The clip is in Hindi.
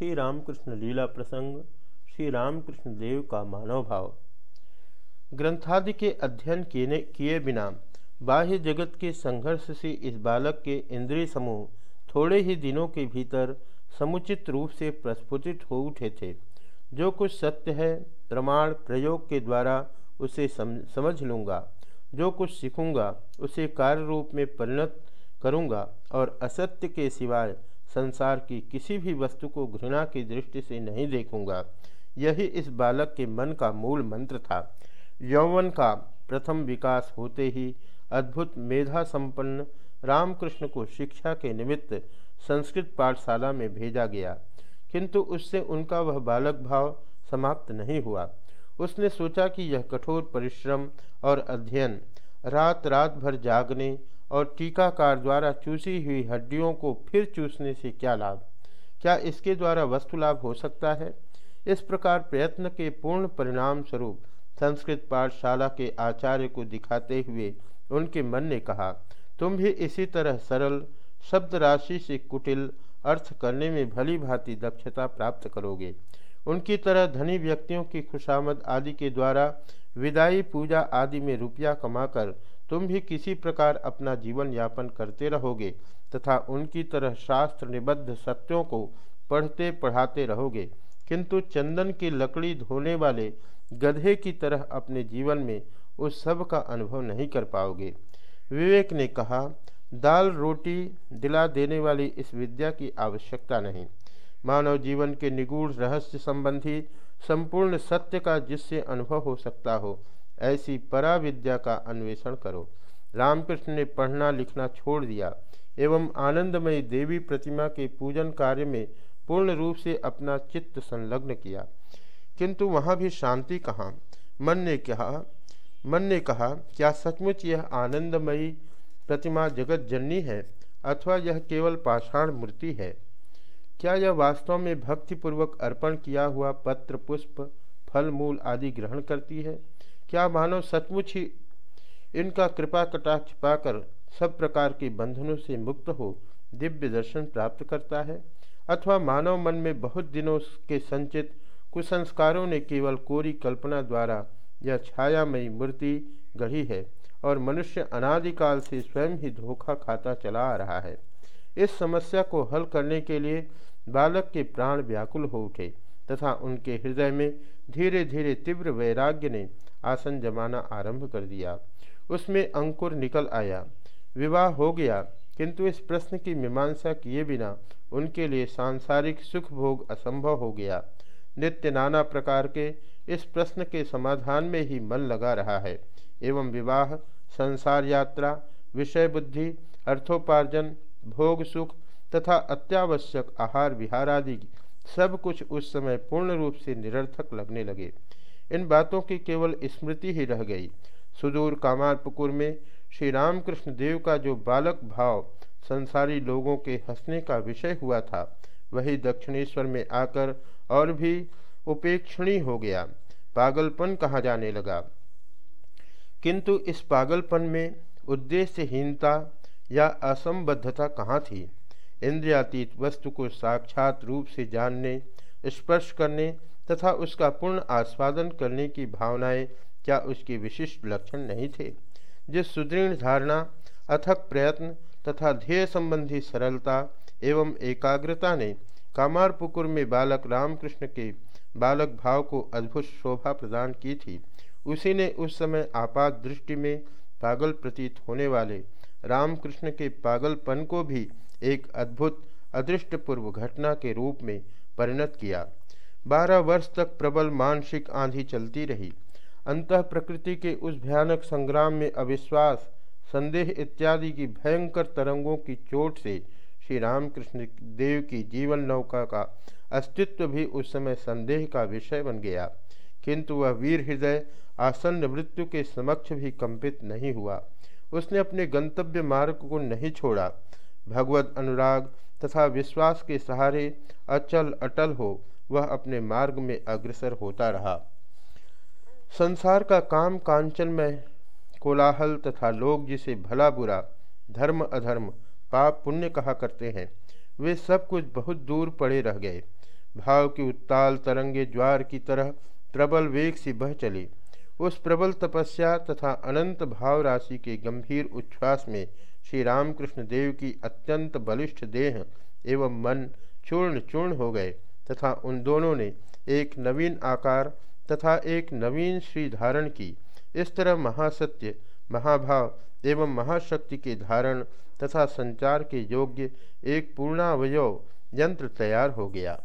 श्री रामकृष्ण लीला प्रसंग श्री रामकृष्ण देव का मानव भाव। ग्रंथादि के अध्ययन किए बिना बाह्य जगत के संघर्ष से इस बालक के इंद्रिय समूह थोड़े ही दिनों के भीतर समुचित रूप से प्रस्फुटित हो उठे थे। जो कुछ सत्य है, प्रमाण, प्रयोग के द्वारा उसे समझ लूँगा। जो कुछ सीखूँगा, उसे कार्य रूप में परिणत करूँगा और असत्य के सिवाय संसार की किसी भी वस्तु को घृणा की दृष्टि से नहीं देखूँगा। यही इस बालक के मन का मूल मंत्र था। यौवन का प्रथम विकास होते ही अद्भुत मेधा संपन्न रामकृष्ण को शिक्षा के निमित्त संस्कृत पाठशाला में भेजा गया। किंतु उससे उनका वह बालक भाव समाप्त नहीं हुआ। उसने सोचा कि यह कठोर परिश्रम और अध्ययन रात रात भर जागने और टीकाकार द्वारा चूसी हुई हड्डियों को फिर चूसने से क्या लाभ? क्या इसके द्वारा वस्तु लाभ हो सकता है? इस प्रकार प्रयत्न के पूर्ण परिणाम स्वरूप संस्कृत पाठशाला के आचार्य को दिखाते हुए उनके मन ने कहा, तुम भी इसी तरह सरल शब्द राशि से कुटिल, अर्थ करने में भली भांति दक्षता प्राप्त करोगे। उनकी तरह धनी व्यक्तियों की खुशामद आदि के द्वारा विदाई पूजा आदि में रुपया कमाकर तुम भी किसी प्रकार अपना जीवन यापन करते रहोगे तथा उनकी तरह शास्त्र निबद्ध सत्यों को पढ़ते पढ़ाते रहोगे। किंतु चंदन की लकड़ी धोने वाले गधे की तरह अपने जीवन में उस सब का अनुभव नहीं कर पाओगे। विवेक ने कहा, दाल रोटी दिला देने वाली इस विद्या की आवश्यकता नहीं। मानव जीवन के निगूढ़ रहस्य संबंधी संपूर्ण सत्य का जिससे अनुभव हो सकता हो ऐसी परा विद्या का अन्वेषण करो। रामकृष्ण ने पढ़ना लिखना छोड़ दिया एवं आनंदमयी देवी प्रतिमा के पूजन कार्य में पूर्ण रूप से अपना चित्त संलग्न किया। किंतु वहाँ भी शांति कहाँ? मन ने कहा, मन ने कहा, क्या सचमुच यह आनंदमयी प्रतिमा जगत जननी है अथवा यह केवल पाषाण मूर्ति है? क्या यह वास्तव में भक्तिपूर्वक अर्पण किया हुआ पत्र, पुष्प, फल, मूल आदि ग्रहण करती है? क्या मानव सचमुच ही इनका कृपा कटाक्ष पाकर सब प्रकार के बंधनों से मुक्त हो दिव्य दर्शन प्राप्त करता है? अथवा मानव मन में बहुत दिनों के संचित कुसंस्कारों ने केवल कोरी कल्पना द्वारा यह छायामयी मूर्ति गढ़ी है और मनुष्य अनादिकाल से स्वयं ही धोखा खाता चला आ रहा है। इस समस्या को हल करने के लिए बालक के प्राण व्याकुल हो उठे। तथा उनके हृदय में धीरे धीरे तीव्र वैराग्य ने आसन जमाना आरंभ कर दिया। उसमें अंकुर निकल आया। विवाह हो गया, किंतु इस प्रश्न की मीमांसा किए बिना उनके लिए सांसारिक सुख भोग असंभव हो गया। नित्य नाना प्रकार के इस प्रश्न के समाधान में ही मन लगा रहा है। एवं विवाह, संसार यात्रा, विषय बुद्धि, अर्थोपार्जन, भोग सुख तथा अत्यावश्यक आहार विहार आदि सब कुछ उस समय पूर्ण रूप से निरर्थक लगने लगे। इन बातों की केवल स्मृति ही रह गई। सुदूर कामारपुकुर में श्री रामकृष्ण देव का जो बालक भाव संसारी लोगों के हंसने का विषय हुआ था, वही दक्षिणेश्वर में आकर और भी उपेक्षणीय हो गया। पागलपन कहा जाने लगा। किंतु इस पागलपन में उद्देश्यहीनता या असंबद्धता कहाँ थी? इंद्रियातीत वस्तु को साक्षात रूप से जानने, स्पर्श करने तथा उसका पूर्ण आस्वादन करने की भावनाएँ क्या उसके विशिष्ट लक्षण नहीं थे? जिस सुदृढ़ धारणा, अथक प्रयत्न तथा ध्येय संबंधी सरलता एवं एकाग्रता ने कामारपुकुर में बालक रामकृष्ण के बालक भाव को अद्भुत शोभा प्रदान की थी, उसी ने उस समय आपात दृष्टि में पागल प्रतीत होने वाले रामकृष्ण के पागलपन को भी एक अद्भुत, अदृष्टपूर्व घटना के रूप में परिणत किया। बारह वर्ष तक प्रबल मानसिक आंधी चलती रही। अंत प्रकृति के उस भयानक संग्राम में अविश्वास, संदेह इत्यादि की भयंकर तरंगों की चोट से श्री रामकृष्ण देव की जीवन नौका का अस्तित्व भी उस समय संदेह का विषय बन गया। किंतु वह वीर हृदय, आसन्न मृत्यु के समक्ष भी कंपित नहीं हुआ। उसने अपने गंतव्य मार्ग को नहीं छोड़ा। भगवत अनुराग तथा विश्वास के सहारे अचल अटल हो, वह अपने मार्ग में अग्रसर होता रहा। संसार का काम कांचन में कोलाहल तथा लोग जिसे भला बुरा, धर्म अधर्म, पाप पुण्य कहा करते हैं, वे सब कुछ बहुत दूर पड़े रह गए। भाव की उत्ताल तरंगे ज्वार की तरह प्रबल वेग से बह चली। उस प्रबल तपस्या तथा अनंत भाव राशि के गंभीर उच्छ्वास में श्री रामकृष्ण देव की अत्यंत बलिष्ठ देह एवं मन चूर्ण चूर्ण हो गए तथा उन दोनों ने एक नवीन आकार तथा एक नवीन श्री धारण की। इस तरह महासत्य, महाभाव एवं महाशक्ति के धारण तथा संचार के योग्य एक पूर्णावयव यंत्र तैयार हो गया।